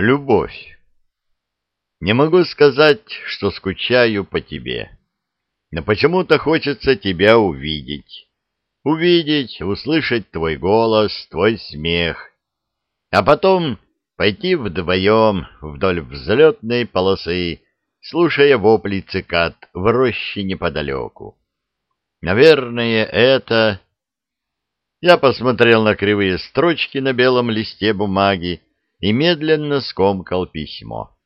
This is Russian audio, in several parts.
Любовь. Не могу сказать, что скучаю по тебе, но почему-то хочется тебя увидеть. Увидеть, услышать твой голос, твой смех, а потом пойти вдвоем вдоль взлетной полосы, слушая вопли цикад в роще неподалеку. Наверное, это... Я посмотрел на кривые строчки на белом листе бумаги и медленно скомкал письмо.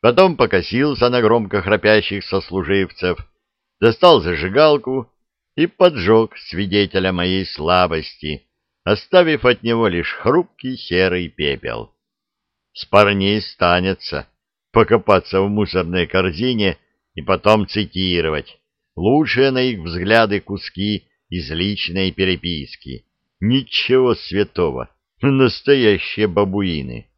Потом покосился на громко храпящих сослуживцев, достал зажигалку и поджег свидетеля моей слабости, оставив от него лишь хрупкий серый пепел. С парней станется покопаться в мусорной корзине и потом цитировать лучшие на их взгляды куски из личной переписки. Ничего святого, настоящие бабуины.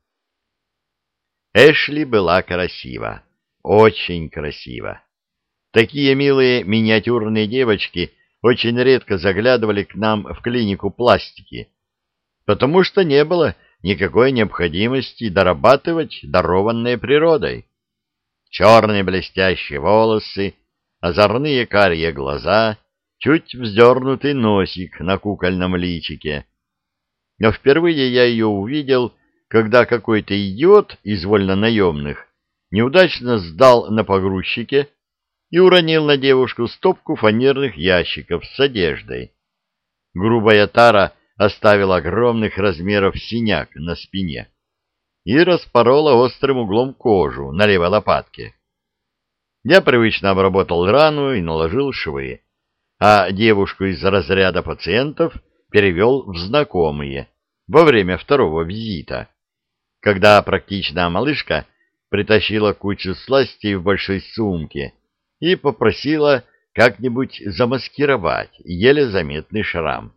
Эшли была красива, очень красива. Такие милые миниатюрные девочки очень редко заглядывали к нам в клинику пластики, потому что не было никакой необходимости дорабатывать дарованное природой. Черные блестящие волосы, озорные карие глаза, чуть вздернутый носик на кукольном личике. Но впервые я ее увидел, когда какой-то идиот из вольнонаемных неудачно сдал на погрузчике и уронил на девушку стопку фанерных ящиков с одеждой. Грубая тара оставила огромных размеров синяк на спине и распорола острым углом кожу на левой лопатке. Я привычно обработал рану и наложил швы, а девушку из разряда пациентов перевел в знакомые во время второго визита, когда практичная малышка притащила кучу сластей в большой сумке и попросила как-нибудь замаскировать еле заметный шрам.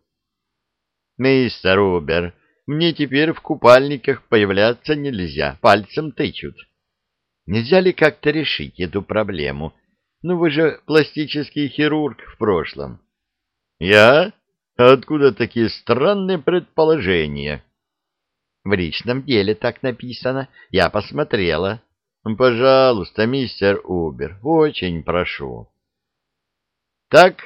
«Мистер Убер, мне теперь в купальниках появляться нельзя, пальцем тычут». Нельзя ли как-то решить эту проблему? Ну, вы же пластический хирург в прошлом. Я? Откуда такие странные предположения? В личном деле так написано. Я посмотрела. Пожалуйста, мистер Убер, очень прошу. Так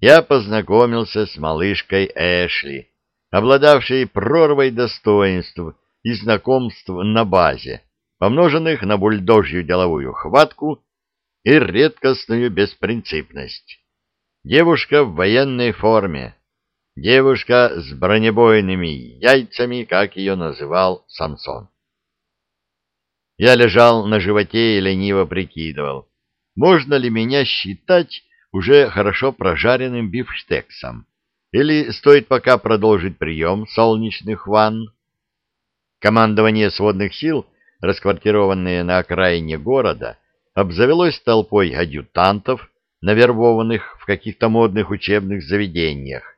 я познакомился с малышкой Эшли, обладавшей прорвой достоинств и знакомств на базе помноженных на бульдожью деловую хватку и редкостную беспринципность. Девушка в военной форме, девушка с бронебойными яйцами, как ее называл Самсон. Я лежал на животе и лениво прикидывал, можно ли меня считать уже хорошо прожаренным бифштексом, или стоит пока продолжить прием солнечных ванн. Командование сводных сил расквартированное на окраине города, обзавелось толпой адъютантов, навербованных в каких-то модных учебных заведениях.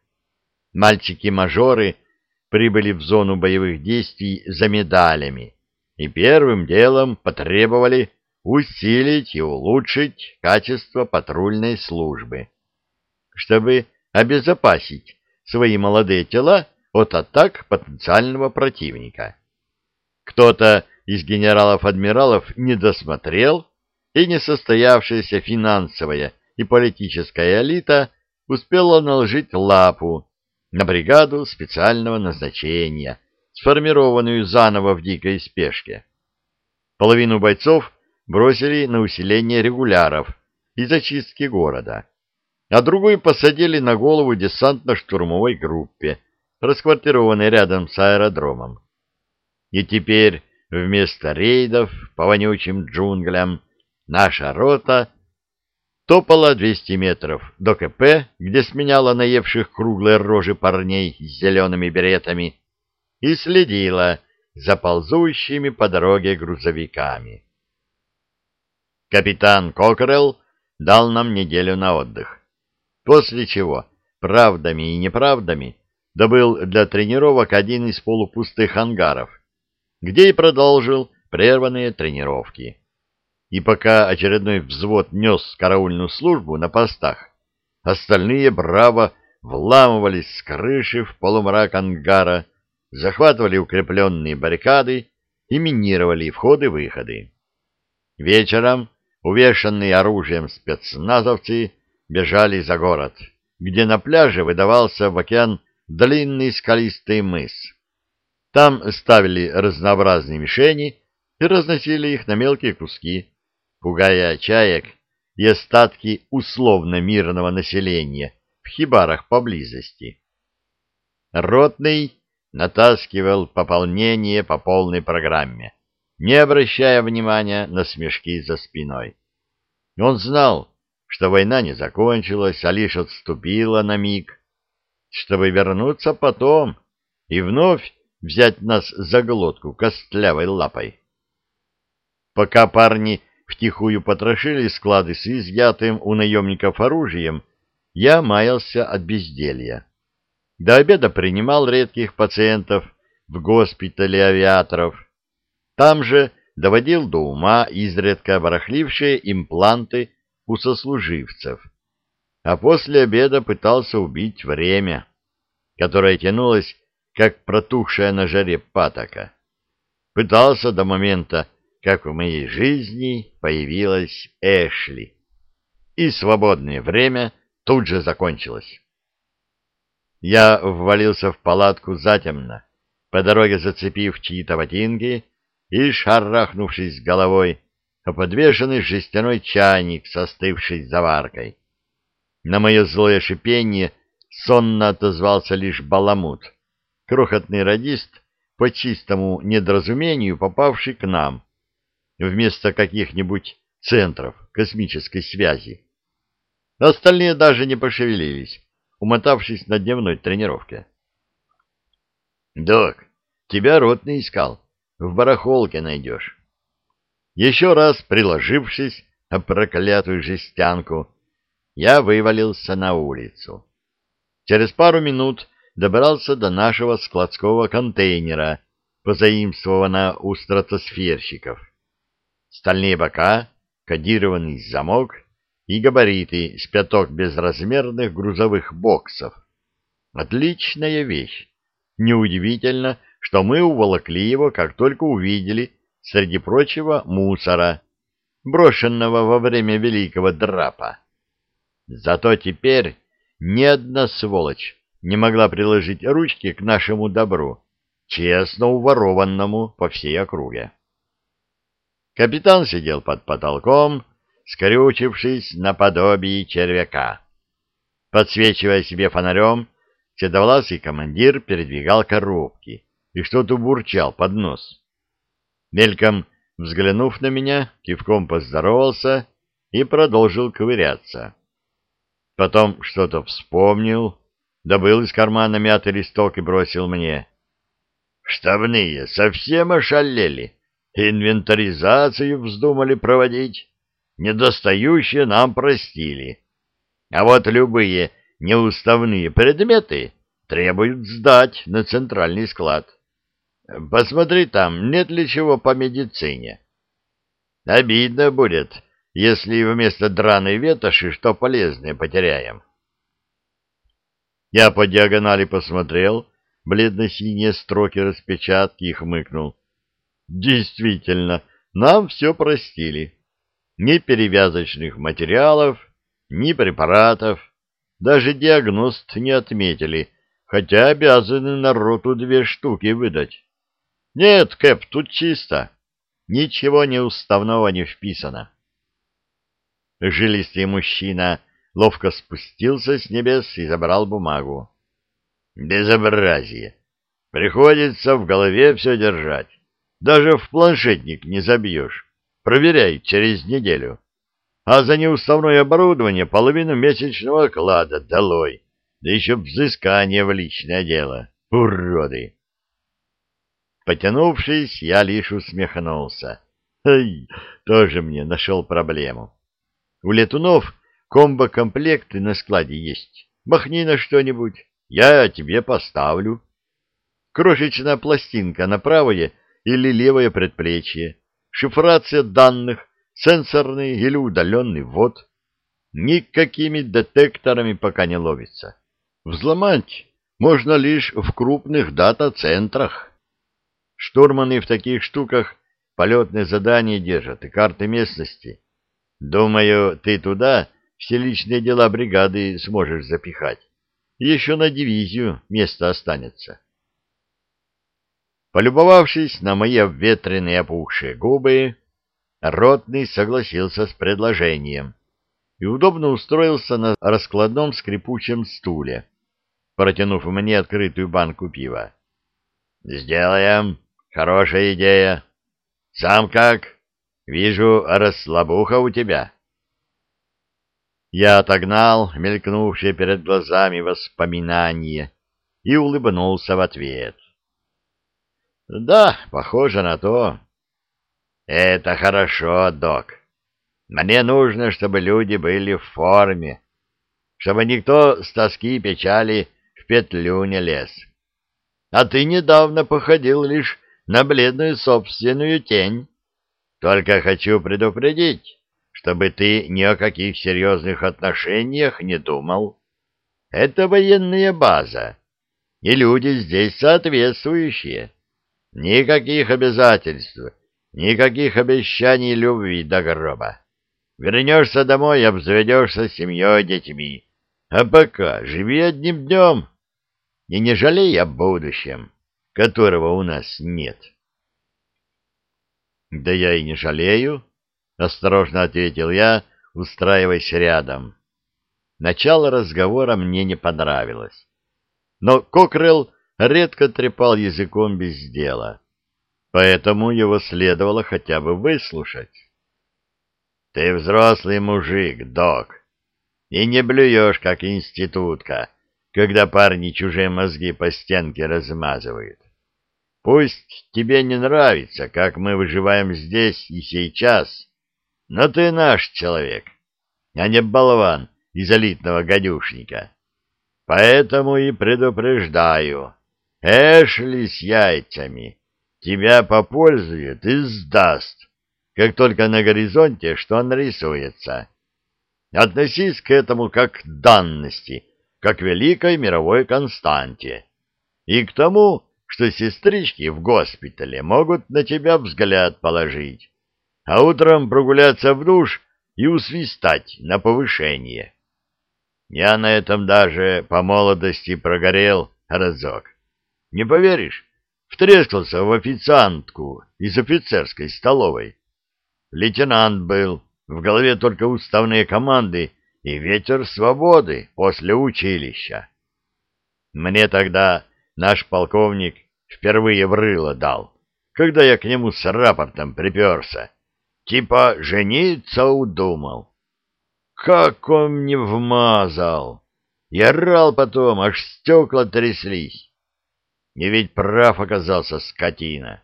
Мальчики-мажоры прибыли в зону боевых действий за медалями и первым делом потребовали усилить и улучшить качество патрульной службы, чтобы обезопасить свои молодые тела от атак потенциального противника. Кто-то из генералов-адмиралов не досмотрел, и несостоявшаяся финансовая и политическая элита успела наложить лапу на бригаду специального назначения, сформированную заново в дикой спешке. Половину бойцов бросили на усиление регуляров и зачистки города, а другую посадили на голову десантно-штурмовой группе, расквартированной рядом с аэродромом. И теперь Вместо рейдов по вонючим джунглям наша рота топала 200 метров до КП, где сменяла наевших круглые рожи парней с зелеными беретами, и следила за ползущими по дороге грузовиками. Капитан Кокрелл дал нам неделю на отдых, после чего правдами и неправдами добыл для тренировок один из полупустых ангаров — где и продолжил прерванные тренировки. И пока очередной взвод нес караульную службу на постах, остальные браво вламывались с крыши в полумрак ангара, захватывали укрепленные баррикады и минировали входы-выходы. Вечером увешанные оружием спецназовцы бежали за город, где на пляже выдавался в океан длинный скалистый мыс. Там ставили разнообразные мишени и разносили их на мелкие куски, пугая чаек и остатки условно мирного населения в хибарах поблизости. Ротный натаскивал пополнение по полной программе, не обращая внимания на смешки за спиной. Он знал, что война не закончилась, а лишь отступила на миг, чтобы вернуться потом и вновь взять нас за глотку костлявой лапой. Пока парни втихую потрошили склады с изъятым у наемников оружием, я маялся от безделья. До обеда принимал редких пациентов в госпитале авиаторов. Там же доводил до ума изредка барахлившие импланты у сослуживцев. А после обеда пытался убить время, которое тянулось, как протухшая на жаре патока. Пытался до момента, как в моей жизни появилась Эшли. И свободное время тут же закончилось. Я ввалился в палатку затемно, по дороге зацепив чьи-то ботинки и, шарахнувшись головой, о подвешенный жестяной чайник с остывшей заваркой. На мое злое шипение сонно отозвался лишь баламут, крохотный радист, по чистому недоразумению попавший к нам, вместо каких-нибудь центров космической связи. Остальные даже не пошевелились, умотавшись на дневной тренировке. — Док, тебя ротный искал. В барахолке найдешь. Еще раз приложившись о проклятую жестянку, я вывалился на улицу. Через пару минут добрался до нашего складского контейнера, позаимствованного у стратосферщиков. Стальные бока, кодированный замок и габариты с пяток безразмерных грузовых боксов. Отличная вещь. Неудивительно, что мы уволокли его, как только увидели, среди прочего, мусора, брошенного во время великого драпа. Зато теперь ни одна сволочь не могла приложить ручки к нашему добру, честно уворованному по всей округе. Капитан сидел под потолком, скрючившись наподобие червяка. Подсвечивая себе фонарем, седовласый командир передвигал коробки и что-то бурчал под нос. Мельком взглянув на меня, кивком поздоровался и продолжил ковыряться. Потом что-то вспомнил, добыл из кармана мятый листок и бросил мне. «Штабные совсем ошалели, инвентаризацию вздумали проводить, недостающие нам простили. А вот любые неуставные предметы требуют сдать на центральный склад. Посмотри там, нет ли чего по медицине. Обидно будет, если вместо драной ветоши что полезное потеряем. Я по диагонали посмотрел, бледно-синие строки распечатки и хмыкнул. Действительно, нам все простили. Ни перевязочных материалов, ни препаратов, даже диагност не отметили, хотя обязаны народу две штуки выдать. Нет, Кэп, тут чисто. Ничего неуставного не вписано. Жилистый мужчина ловко спустился с небес и забрал бумагу. Безобразие. Приходится в голове все держать. Даже в планшетник не забьешь. Проверяй через неделю. А за неуставное оборудование половину месячного оклада долой. Да еще взыскание в личное дело. Уроды! Потянувшись, я лишь усмехнулся. Ай, тоже мне нашел проблему. У летунов комбо-комплекты на складе есть. Махни на что-нибудь, я тебе поставлю. Крошечная пластинка на правое или левое предплечье, шифрация данных, сенсорный или удаленный ввод. Никакими детекторами пока не ловится. Взломать можно лишь в крупных дата-центрах. Штурманы в таких штуках полетные задания держат и карты местности. Думаю, ты туда все личные дела бригады сможешь запихать. Еще на дивизию место останется. Полюбовавшись на мои обветренные опухшие губы, Ротный согласился с предложением и удобно устроился на раскладном скрипучем стуле, протянув мне открытую банку пива. «Сделаем. Хорошая идея. Сам как? Вижу, расслабуха у тебя». Я отогнал мелькнувшие перед глазами воспоминания и улыбнулся в ответ. «Да, похоже на то». «Это хорошо, док. Мне нужно, чтобы люди были в форме, чтобы никто с тоски и печали в петлю не лез. А ты недавно походил лишь на бледную собственную тень. Только хочу предупредить, чтобы ты ни о каких серьезных отношениях не думал. Это военная база, и люди здесь соответствующие. Никаких обязательств, никаких обещаний любви до гроба. Вернешься домой обзаведешься семьей, детьми. А пока живи одним днем и не жалей о будущем, которого у нас нет. — Да я и не жалею, — осторожно ответил я, устраиваясь рядом. Начало разговора мне не понравилось. Но Кокрелл редко трепал языком без дела, поэтому его следовало хотя бы выслушать. Ты взрослый мужик, док, и не блюешь, как институтка, когда парни чужие мозги по стенке размазывают. Пусть тебе не нравится, как мы выживаем здесь и сейчас, но ты наш человек, а не болван из элитного гадюшника. Поэтому и предупреждаю, Эшли с яйцами тебя попользует и сдаст как только на горизонте что нарисуется. Относись к этому как к данности, как к великой мировой константе. И к тому, что сестрички в госпитале могут на тебя взгляд положить, а утром прогуляться в душ и усвистать на повышение. Я на этом даже по молодости прогорел разок. Не поверишь, втрескался в официантку из офицерской столовой. Лейтенант был, в голове только уставные команды и ветер свободы после училища. Мне тогда наш полковник впервые в рыло дал, когда я к нему с рапортом приперся. Типа жениться удумал. Как он мне вмазал! Я орал потом, аж стекла тряслись. И ведь прав оказался скотина.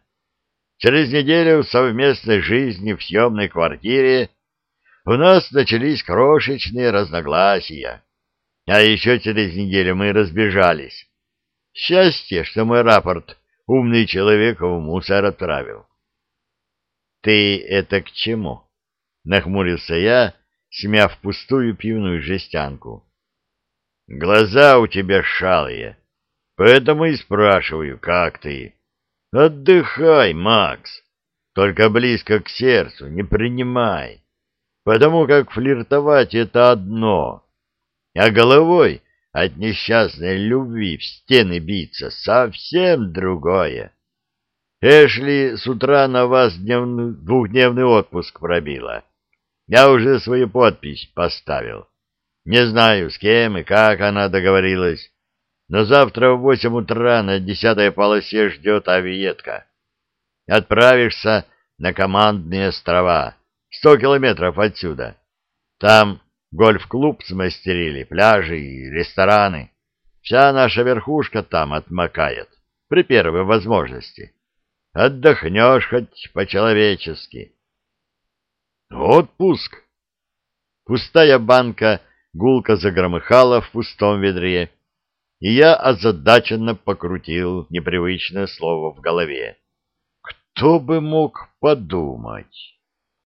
Через неделю совместной жизни в съемной квартире у нас начались крошечные разногласия. А еще через неделю мы разбежались. Счастье, что мой рапорт умный человек в мусор отправил. — Ты это к чему? — нахмурился я, смяв пустую пивную жестянку. — Глаза у тебя шалые, поэтому и спрашиваю, как ты. Отдыхай, Макс, только близко к сердцу не принимай, потому как флиртовать — это одно, а головой от несчастной любви в стены биться — совсем другое. Эшли с утра на вас дневный, двухдневный отпуск пробила. Я уже свою подпись поставил. Не знаю, с кем и как она договорилась, но завтра в восемь утра на десятой полосе ждет авиетка. Отправишься на командные острова, сто километров отсюда. Там гольф-клуб смастерили, пляжи и рестораны. Вся наша верхушка там отмокает при первой возможности. Отдохнешь хоть по-человечески. Отпуск. Пустая банка гулко загромыхала в пустом ведре, и я озадаченно покрутил непривычное слово в голове. Кто бы мог подумать?